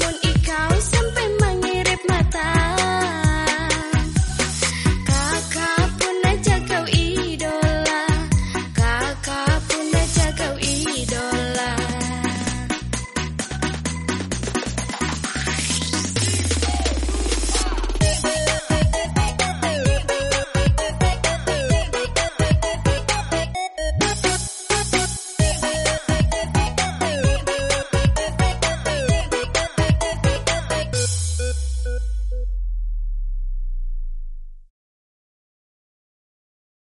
namun ikaw